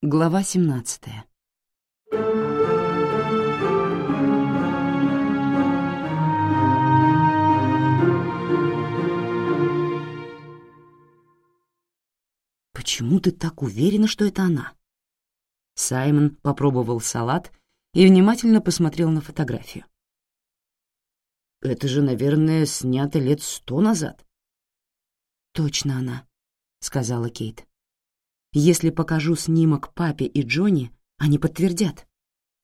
Глава 17 «Почему ты так уверена, что это она?» Саймон попробовал салат и внимательно посмотрел на фотографию. «Это же, наверное, снято лет сто назад». «Точно она», — сказала Кейт. Если покажу снимок папе и Джонни, они подтвердят.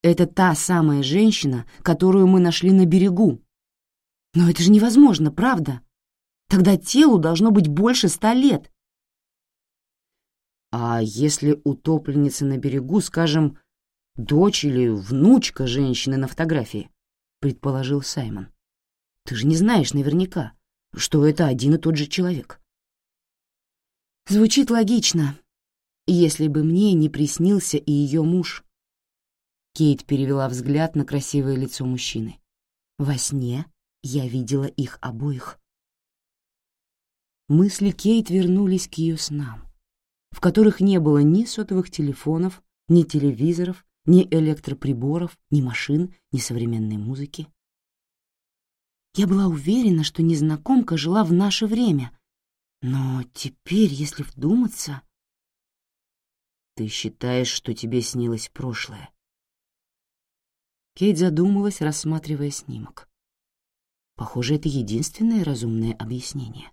Это та самая женщина, которую мы нашли на берегу. Но это же невозможно, правда? Тогда телу должно быть больше ста лет. А если утопленница на берегу, скажем, дочь или внучка женщины на фотографии, предположил Саймон. Ты же не знаешь наверняка, что это один и тот же человек. Звучит логично, если бы мне не приснился и ее муж. Кейт перевела взгляд на красивое лицо мужчины. Во сне я видела их обоих. Мысли Кейт вернулись к ее снам, в которых не было ни сотовых телефонов, ни телевизоров, ни электроприборов, ни машин, ни современной музыки. Я была уверена, что незнакомка жила в наше время, но теперь, если вдуматься, ты считаешь, что тебе снилось прошлое?» Кейт задумалась, рассматривая снимок. Похоже, это единственное разумное объяснение.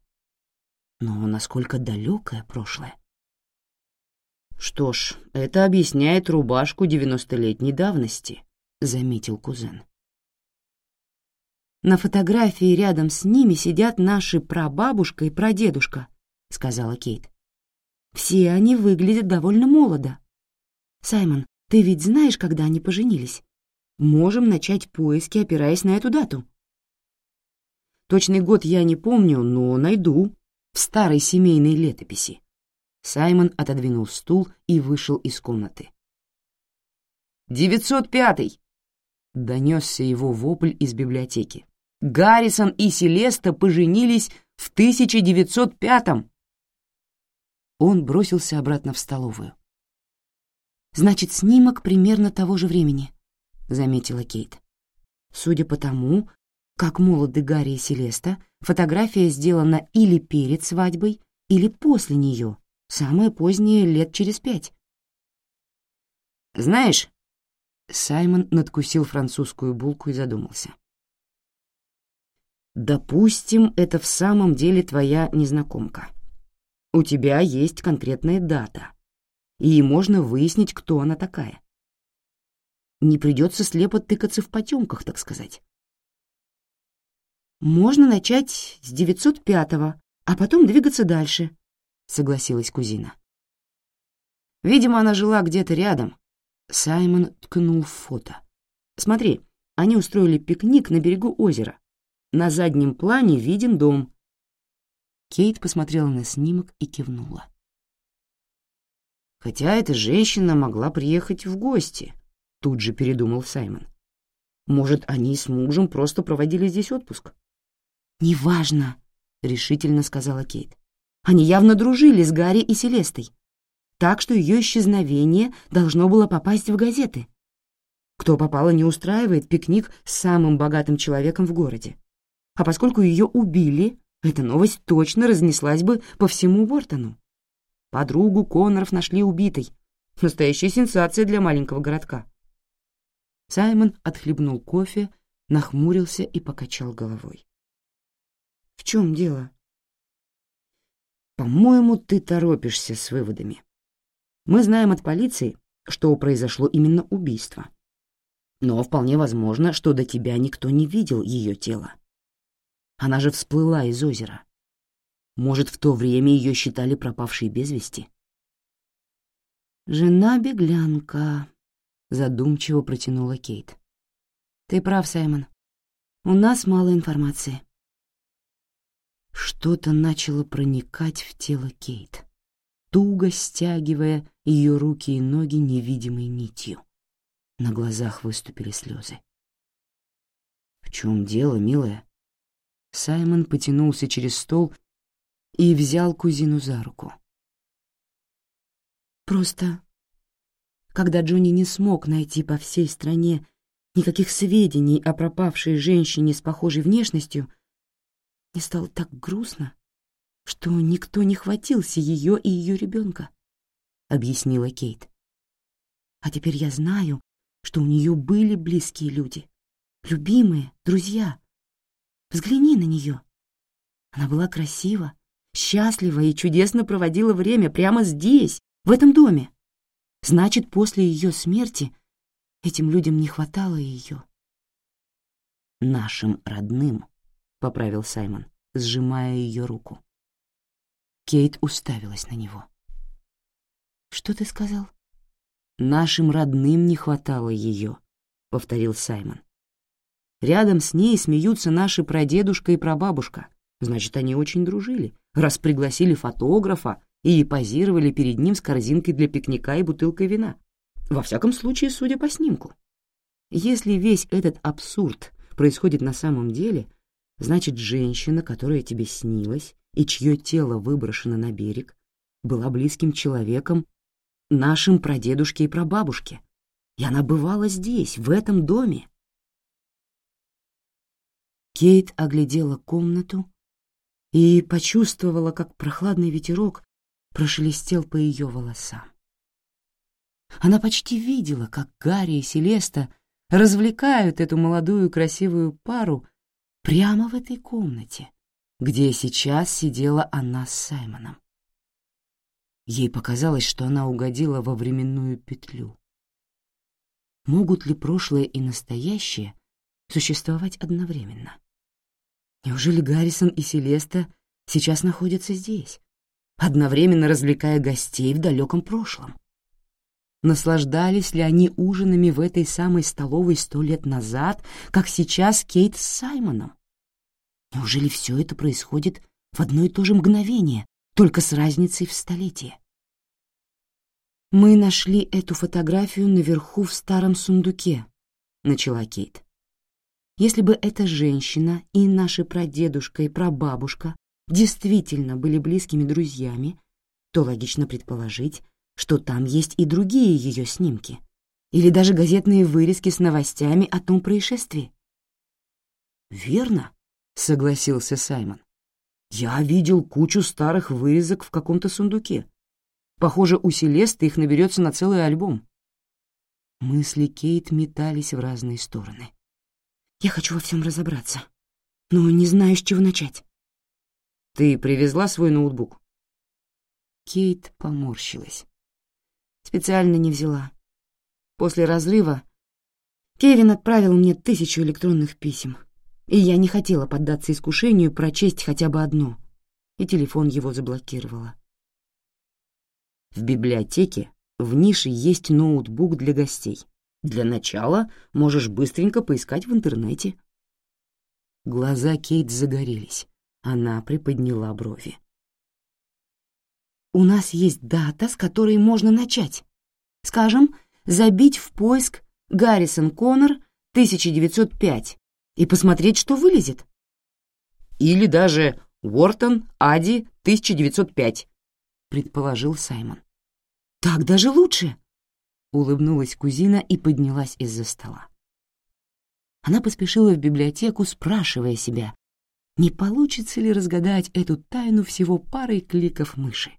Но насколько далекое прошлое? «Что ж, это объясняет рубашку девяностолетней давности», — заметил кузен. «На фотографии рядом с ними сидят наши прабабушка и прадедушка», — сказала Кейт. Все они выглядят довольно молодо. Саймон, ты ведь знаешь, когда они поженились? Можем начать поиски, опираясь на эту дату. Точный год я не помню, но найду. В старой семейной летописи. Саймон отодвинул стул и вышел из комнаты. «Девятьсот пятый!» — донесся его вопль из библиотеки. «Гаррисон и Селеста поженились в 1905-м!» Он бросился обратно в столовую. «Значит, снимок примерно того же времени», — заметила Кейт. Судя по тому, как молоды Гарри и Селеста, фотография сделана или перед свадьбой, или после нее, самое позднее лет через пять. «Знаешь...» — Саймон надкусил французскую булку и задумался. «Допустим, это в самом деле твоя незнакомка». У тебя есть конкретная дата, и можно выяснить, кто она такая. Не придется слепо тыкаться в потемках, так сказать. «Можно начать с 905-го, а потом двигаться дальше», — согласилась кузина. «Видимо, она жила где-то рядом». Саймон ткнул в фото. «Смотри, они устроили пикник на берегу озера. На заднем плане виден дом, Кейт посмотрела на снимок и кивнула. «Хотя эта женщина могла приехать в гости», — тут же передумал Саймон. «Может, они с мужем просто проводили здесь отпуск?» «Неважно», — решительно сказала Кейт. «Они явно дружили с Гарри и Селестой, так что ее исчезновение должно было попасть в газеты. Кто попало не устраивает пикник с самым богатым человеком в городе. А поскольку ее убили, эта новость точно разнеслась бы по всему Бортону. Подругу Коноров нашли убитой. Настоящая сенсация для маленького городка. Саймон отхлебнул кофе, нахмурился и покачал головой. «В чем дело?» «По-моему, ты торопишься с выводами. Мы знаем от полиции, что произошло именно убийство. Но вполне возможно, что до тебя никто не видел ее тело. Она же всплыла из озера. Может, в то время ее считали пропавшей без вести? «Жена беглянка», — задумчиво протянула Кейт. «Ты прав, Саймон. У нас мало информации». Что-то начало проникать в тело Кейт, туго стягивая ее руки и ноги невидимой нитью. На глазах выступили слезы. «В чем дело, милая?» Саймон потянулся через стол и взял кузину за руку. Просто, когда Джонни не смог найти по всей стране никаких сведений о пропавшей женщине с похожей внешностью, мне стало так грустно, что никто не хватился ее и ее ребенка, объяснила Кейт. А теперь я знаю, что у нее были близкие люди, любимые, друзья, Взгляни на нее. Она была красива, счастлива и чудесно проводила время прямо здесь, в этом доме. Значит, после ее смерти этим людям не хватало ее. «Нашим родным», — поправил Саймон, сжимая ее руку. Кейт уставилась на него. «Что ты сказал?» «Нашим родным не хватало ее», — повторил Саймон. Рядом с ней смеются наши прадедушка и прабабушка. Значит, они очень дружили, раз пригласили фотографа и позировали перед ним с корзинкой для пикника и бутылкой вина. Во всяком случае, судя по снимку. Если весь этот абсурд происходит на самом деле, значит, женщина, которая тебе снилась и чье тело выброшено на берег, была близким человеком нашим прадедушке и прабабушке. И она бывала здесь, в этом доме. Кейт оглядела комнату и почувствовала, как прохладный ветерок прошелестел по ее волосам. Она почти видела, как Гарри и Селеста развлекают эту молодую красивую пару прямо в этой комнате, где сейчас сидела она с Саймоном. Ей показалось, что она угодила во временную петлю. Могут ли прошлое и настоящее существовать одновременно? Неужели Гаррисон и Селеста сейчас находятся здесь, одновременно развлекая гостей в далеком прошлом? Наслаждались ли они ужинами в этой самой столовой сто лет назад, как сейчас Кейт с Саймоном? Неужели все это происходит в одно и то же мгновение, только с разницей в столетии? «Мы нашли эту фотографию наверху в старом сундуке», — начала Кейт. Если бы эта женщина и наши прадедушка и прабабушка действительно были близкими друзьями, то логично предположить, что там есть и другие ее снимки, или даже газетные вырезки с новостями о том происшествии. «Верно», — согласился Саймон. «Я видел кучу старых вырезок в каком-то сундуке. Похоже, у Селесты их наберется на целый альбом». Мысли Кейт метались в разные стороны. Я хочу во всем разобраться, но не знаю, с чего начать. Ты привезла свой ноутбук? Кейт поморщилась. Специально не взяла. После разрыва Кевин отправил мне тысячу электронных писем, и я не хотела поддаться искушению прочесть хотя бы одно, и телефон его заблокировала. В библиотеке в нише есть ноутбук для гостей. Для начала можешь быстренько поискать в интернете». Глаза Кейт загорелись. Она приподняла брови. «У нас есть дата, с которой можно начать. Скажем, забить в поиск «Гаррисон Коннор 1905» и посмотреть, что вылезет. Или даже «Уортон Ади 1905», — предположил Саймон. «Так даже лучше!» улыбнулась кузина и поднялась из-за стола. Она поспешила в библиотеку, спрашивая себя, не получится ли разгадать эту тайну всего парой кликов мыши.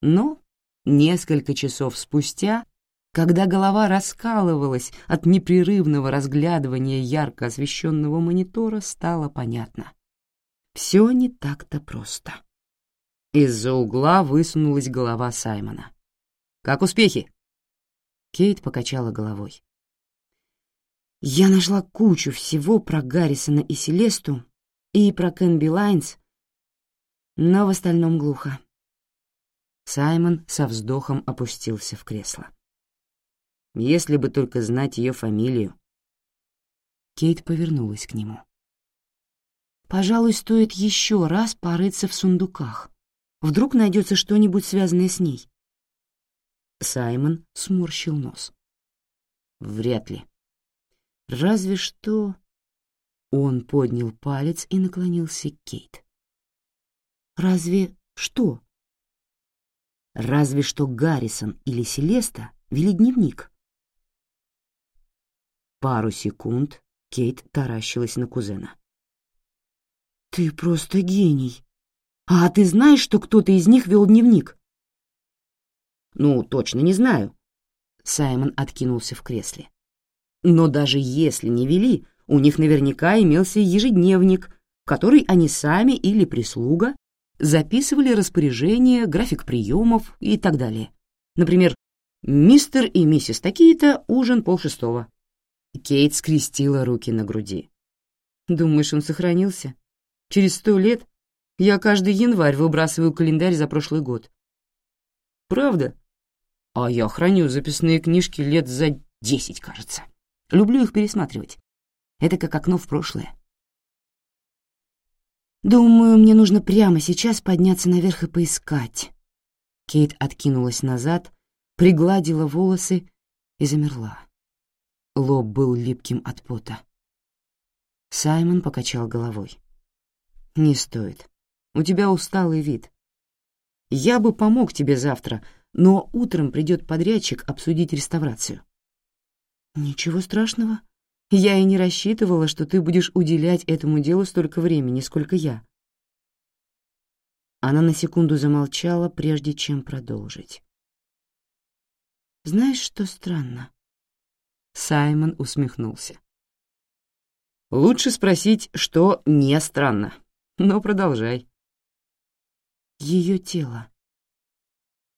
Но несколько часов спустя, когда голова раскалывалась от непрерывного разглядывания ярко освещенного монитора, стало понятно. Все не так-то просто. Из-за угла высунулась голова Саймона. «Как успехи?» Кейт покачала головой. Я нашла кучу всего про Гаррисона и Селесту и про Кэнби Лайнс, но в остальном глухо. Саймон со вздохом опустился в кресло. Если бы только знать ее фамилию. Кейт повернулась к нему. Пожалуй, стоит еще раз порыться в сундуках. Вдруг найдется что-нибудь связанное с ней. Саймон сморщил нос. «Вряд ли. Разве что...» Он поднял палец и наклонился к Кейт. «Разве что?» «Разве что Гаррисон или Селеста вели дневник». Пару секунд Кейт таращилась на кузена. «Ты просто гений! А ты знаешь, что кто-то из них вел дневник?» Ну, точно не знаю. Саймон откинулся в кресле. Но даже если не вели, у них наверняка имелся ежедневник, в который они сами или прислуга записывали распоряжения, график приемов и так далее. Например, «Мистер и миссис такие-то, ужин полшестого». Кейт скрестила руки на груди. «Думаешь, он сохранился? Через сто лет? Я каждый январь выбрасываю календарь за прошлый год». «Правда?» а я храню записные книжки лет за десять, кажется. Люблю их пересматривать. Это как окно в прошлое. «Думаю, мне нужно прямо сейчас подняться наверх и поискать». Кейт откинулась назад, пригладила волосы и замерла. Лоб был липким от пота. Саймон покачал головой. «Не стоит. У тебя усталый вид. Я бы помог тебе завтра, но утром придет подрядчик обсудить реставрацию». «Ничего страшного. Я и не рассчитывала, что ты будешь уделять этому делу столько времени, сколько я». Она на секунду замолчала, прежде чем продолжить. «Знаешь, что странно?» Саймон усмехнулся. «Лучше спросить, что не странно. Но продолжай». Ее тело.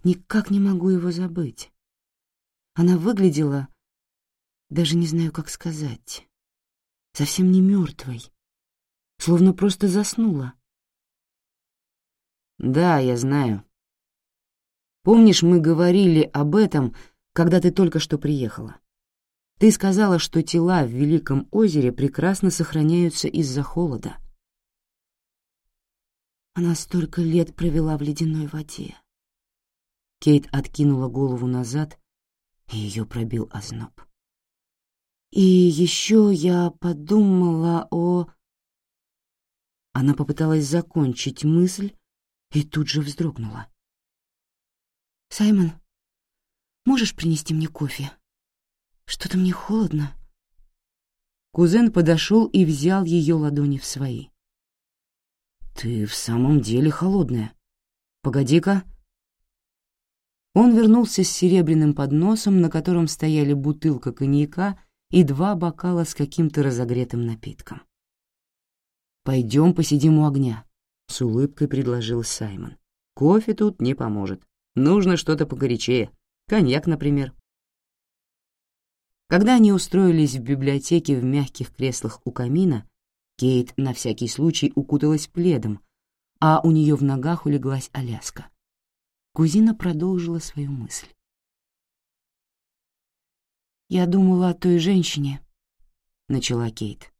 Никак не могу его забыть. Она выглядела, даже не знаю, как сказать, совсем не мертвой, словно просто заснула. Да, я знаю. Помнишь, мы говорили об этом, когда ты только что приехала? Ты сказала, что тела в Великом озере прекрасно сохраняются из-за холода. Она столько лет провела в ледяной воде. Кейт откинула голову назад, и ее пробил озноб. «И еще я подумала о...» Она попыталась закончить мысль и тут же вздрогнула. «Саймон, можешь принести мне кофе? Что-то мне холодно». Кузен подошел и взял ее ладони в свои. «Ты в самом деле холодная. Погоди-ка». Он вернулся с серебряным подносом, на котором стояли бутылка коньяка и два бокала с каким-то разогретым напитком. «Пойдем посидим у огня», — с улыбкой предложил Саймон. «Кофе тут не поможет. Нужно что-то погорячее. Коньяк, например». Когда они устроились в библиотеке в мягких креслах у камина, Кейт на всякий случай укуталась пледом, а у нее в ногах улеглась Аляска — Кузина продолжила свою мысль. «Я думала о той женщине», — начала Кейт,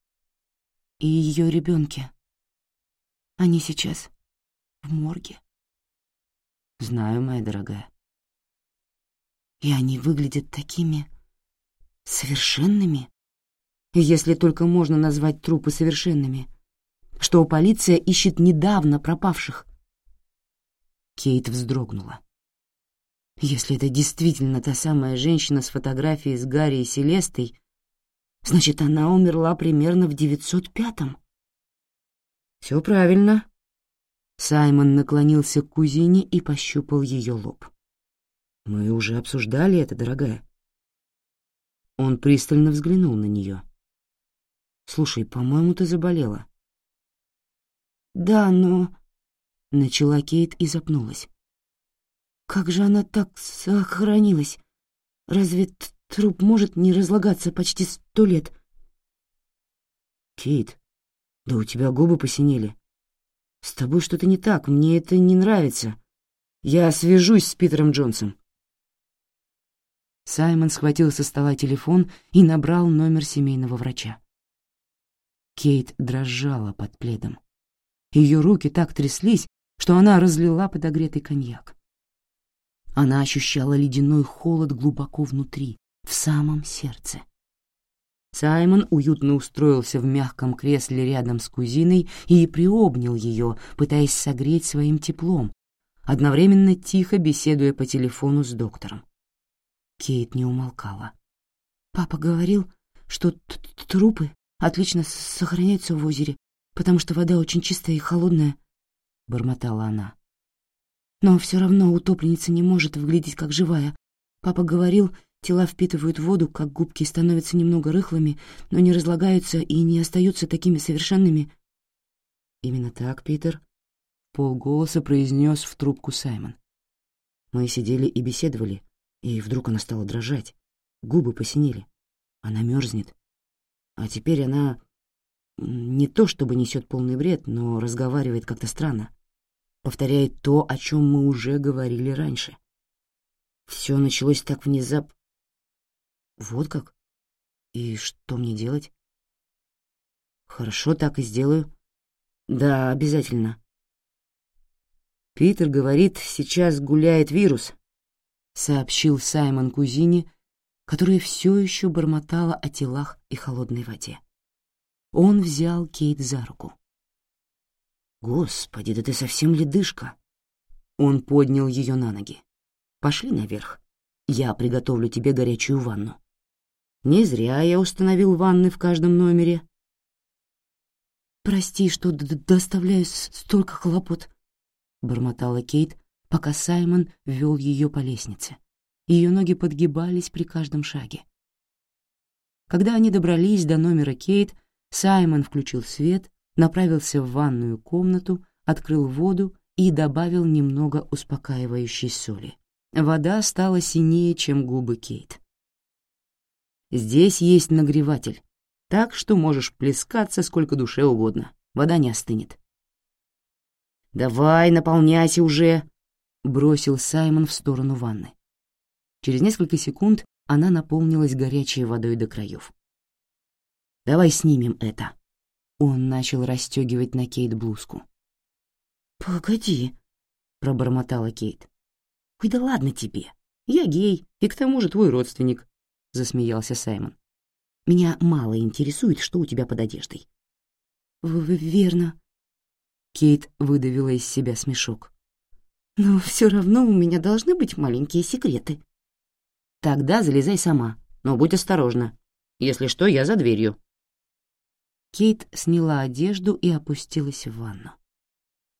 — «и ее ребенке. Они сейчас в морге». «Знаю, моя дорогая». «И они выглядят такими совершенными, если только можно назвать трупы совершенными, что полиция ищет недавно пропавших». Кейт вздрогнула. Если это действительно та самая женщина с фотографией с Гарри и Селестой, значит, она умерла примерно в 905-м. «Все правильно». Саймон наклонился к кузине и пощупал ее лоб. «Мы уже обсуждали это, дорогая». Он пристально взглянул на нее. «Слушай, по-моему, ты заболела». «Да, но...» Начала Кейт и запнулась. «Как же она так сохранилась? Разве труп может не разлагаться почти сто лет?» «Кейт, да у тебя губы посинели. С тобой что-то не так, мне это не нравится. Я свяжусь с Питером Джонсом». Саймон схватил со стола телефон и набрал номер семейного врача. Кейт дрожала под пледом. Ее руки так тряслись, что она разлила подогретый коньяк. Она ощущала ледяной холод глубоко внутри, в самом сердце. Саймон уютно устроился в мягком кресле рядом с кузиной и приобнял ее, пытаясь согреть своим теплом, одновременно тихо беседуя по телефону с доктором. Кейт не умолкала. «Папа говорил, что трупы отлично сохраняются в озере, потому что вода очень чистая и холодная», — бормотала она. «Но все равно утопленница не может выглядеть как живая. Папа говорил, тела впитывают воду, как губки, становятся немного рыхлыми, но не разлагаются и не остаются такими совершенными». «Именно так, Питер», — полголоса произнес в трубку Саймон. Мы сидели и беседовали, и вдруг она стала дрожать. Губы посинели. Она мерзнет. А теперь она не то чтобы несет полный бред, но разговаривает как-то странно повторяет то, о чем мы уже говорили раньше. Все началось так внезапно. Вот как? И что мне делать? Хорошо, так и сделаю. Да, обязательно. Питер говорит, сейчас гуляет вирус, сообщил Саймон кузине, которая все еще бормотала о телах и холодной воде. Он взял Кейт за руку. «Господи, да ты совсем ледышка!» Он поднял ее на ноги. «Пошли наверх. Я приготовлю тебе горячую ванну». Не зря я установил ванны в каждом номере. «Прости, что доставляю столько хлопот», — бормотала Кейт, пока Саймон вел ее по лестнице. Ее ноги подгибались при каждом шаге. Когда они добрались до номера Кейт, Саймон включил свет, направился в ванную комнату, открыл воду и добавил немного успокаивающей соли. Вода стала синее, чем губы Кейт. «Здесь есть нагреватель, так что можешь плескаться сколько душе угодно, вода не остынет». «Давай, наполняйся уже!» — бросил Саймон в сторону ванны. Через несколько секунд она наполнилась горячей водой до краев. «Давай снимем это», он начал расстегивать на Кейт блузку. «Погоди», — пробормотала Кейт. «Ой, да ладно тебе. Я гей, и к тому же твой родственник», — засмеялся Саймон. «Меня мало интересует, что у тебя под одеждой». В «Верно». Кейт выдавила из себя смешок. «Но все равно у меня должны быть маленькие секреты». «Тогда залезай сама, но будь осторожна. Если что, я за дверью», Кейт сняла одежду и опустилась в ванну.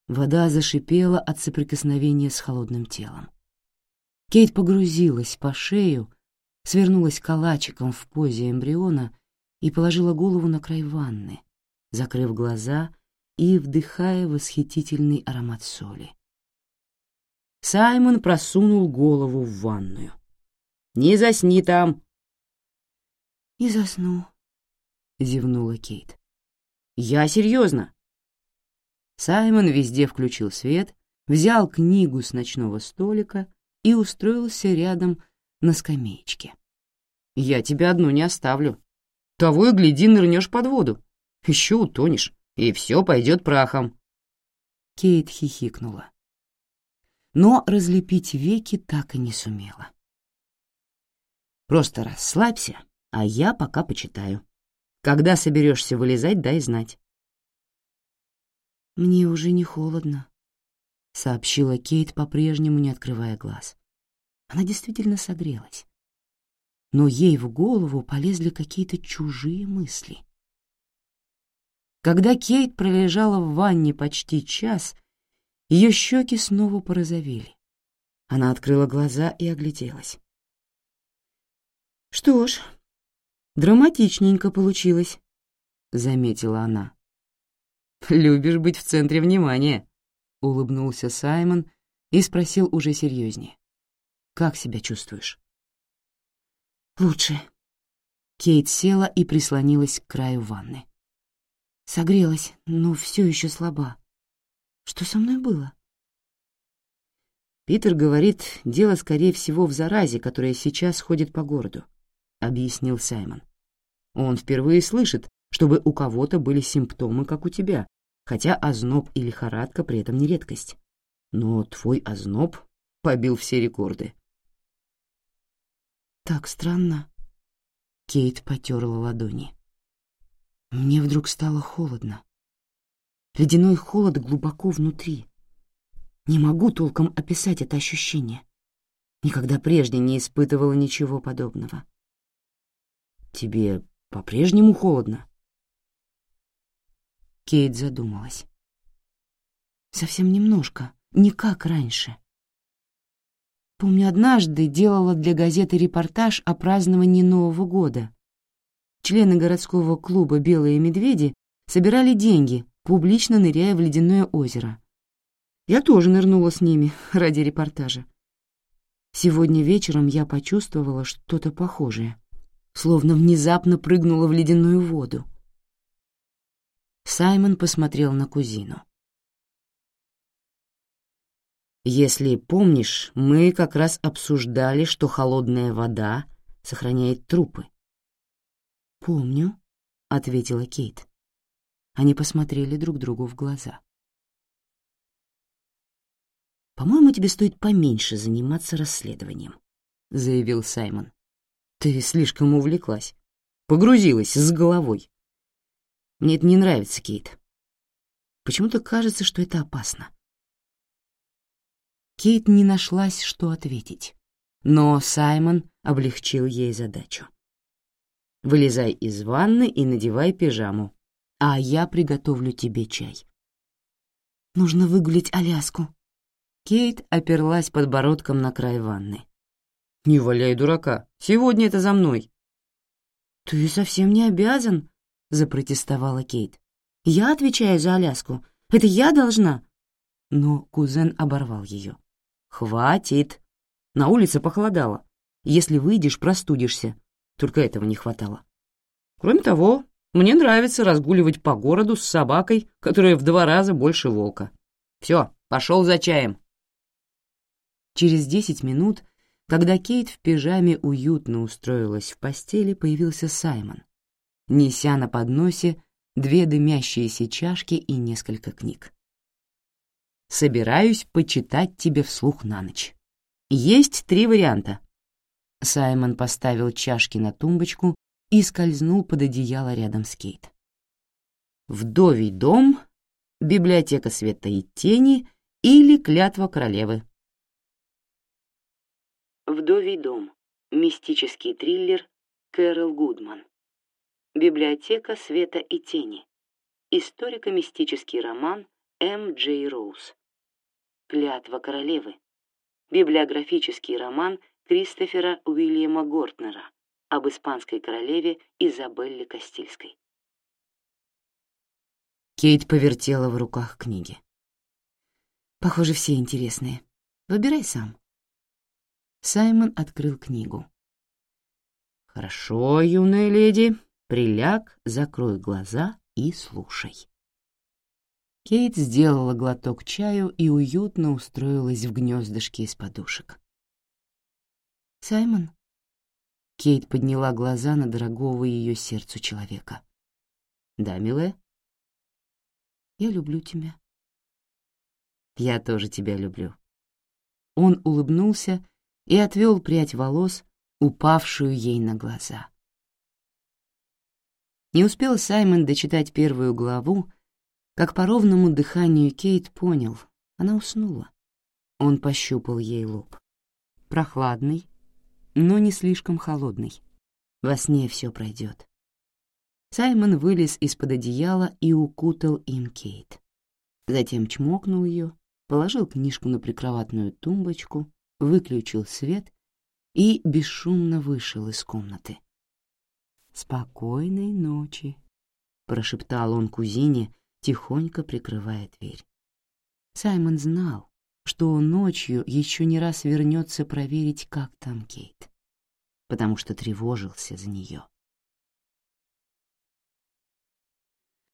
Вода зашипела от соприкосновения с холодным телом. Кейт погрузилась по шею, свернулась калачиком в позе эмбриона и положила голову на край ванны, закрыв глаза и вдыхая восхитительный аромат соли. Саймон просунул голову в ванную. «Не засни там!» «Не засну», — зевнула Кейт. Я серьезно. Саймон везде включил свет, взял книгу с ночного столика и устроился рядом на скамеечке. «Я тебя одну не оставлю. Того и гляди, нырнешь под воду. Еще утонешь, и все пойдет прахом». Кейт хихикнула. Но разлепить веки так и не сумела. «Просто расслабься, а я пока почитаю», когда соберешься вылезать, дай знать». «Мне уже не холодно», — сообщила Кейт, по-прежнему не открывая глаз. Она действительно согрелась. Но ей в голову полезли какие-то чужие мысли. Когда Кейт пролежала в ванне почти час, ее щеки снова порозовели. Она открыла глаза и огляделась. «Что ж, «Драматичненько получилось», — заметила она. «Любишь быть в центре внимания», — улыбнулся Саймон и спросил уже серьезнее. «Как себя чувствуешь?» «Лучше». Кейт села и прислонилась к краю ванны. Согрелась, но все еще слаба. Что со мной было? Питер говорит, дело, скорее всего, в заразе, которая сейчас ходит по городу, — объяснил Саймон. Он впервые слышит, чтобы у кого-то были симптомы, как у тебя, хотя озноб и лихорадка при этом не редкость. Но твой озноб побил все рекорды. «Так странно». Кейт потерла ладони. «Мне вдруг стало холодно. Ледяной холод глубоко внутри. Не могу толком описать это ощущение. Никогда прежде не испытывала ничего подобного». «Тебе по-прежнему холодно. Кейт задумалась. Совсем немножко, не как раньше. Помню, однажды делала для газеты репортаж о праздновании Нового года. Члены городского клуба «Белые медведи» собирали деньги, публично ныряя в ледяное озеро. Я тоже нырнула с ними ради репортажа. Сегодня вечером я почувствовала что-то похожее — словно внезапно прыгнула в ледяную воду. Саймон посмотрел на кузину. Если помнишь, мы как раз обсуждали, что холодная вода сохраняет трупы. Помню, ответила Кейт. Они посмотрели друг другу в глаза. По-моему, тебе стоит поменьше заниматься расследованием, заявил Саймон. Ты слишком увлеклась. Погрузилась с головой. Мне это не нравится, Кейт. Почему-то кажется, что это опасно. Кейт не нашлась, что ответить, но Саймон облегчил ей задачу. «Вылезай из ванны и надевай пижаму, а я приготовлю тебе чай». «Нужно выгулить Аляску». Кейт оперлась подбородком на край ванны. Не валяй дурака. Сегодня это за мной». «Ты совсем не обязан», — запротестовала Кейт. «Я отвечаю за Аляску. Это я должна». Но кузен оборвал ее. «Хватит. На улице похолодало. Если выйдешь, простудишься. Только этого не хватало. Кроме того, мне нравится разгуливать по городу с собакой, которая в два раза больше волка. Все, пошел за чаем». Через десять минут когда Кейт в пижаме уютно устроилась в постели, появился Саймон, неся на подносе две дымящиеся чашки и несколько книг. «Собираюсь почитать тебе вслух на ночь. Есть три варианта». Саймон поставил чашки на тумбочку и скользнул под одеяло рядом с Кейт. «Вдовий дом», «Библиотека света и тени» или «Клятва королевы». «Вдовий дом», мистический триллер Кэрол Гудман. «Библиотека света и тени», историко-мистический роман М. Джей Роуз. «Клятва королевы», библиографический роман Кристофера Уильяма Гортнера об испанской королеве Изабелле Кастильской. Кейт повертела в руках книги. «Похоже, все интересные. Выбирай сам». Саймон открыл книгу. «Хорошо, юная леди, приляг, закрой глаза и слушай». Кейт сделала глоток чаю и уютно устроилась в гнездышке из подушек. «Саймон?» Кейт подняла глаза на дорогого ее сердцу человека. «Да, милая?» «Я люблю тебя». «Я тоже тебя люблю». Он улыбнулся и отвел прядь волос, упавшую ей на глаза. Не успел Саймон дочитать первую главу, как по ровному дыханию Кейт понял, она уснула. Он пощупал ей лоб. Прохладный, но не слишком холодный. Во сне все пройдет. Саймон вылез из-под одеяла и укутал им Кейт. Затем чмокнул ее, положил книжку на прикроватную тумбочку, выключил свет и бесшумно вышел из комнаты. «Спокойной ночи», — прошептал он кузине, тихонько прикрывая дверь. Саймон знал, что ночью еще не раз вернется проверить, как там Кейт, потому что тревожился за нее.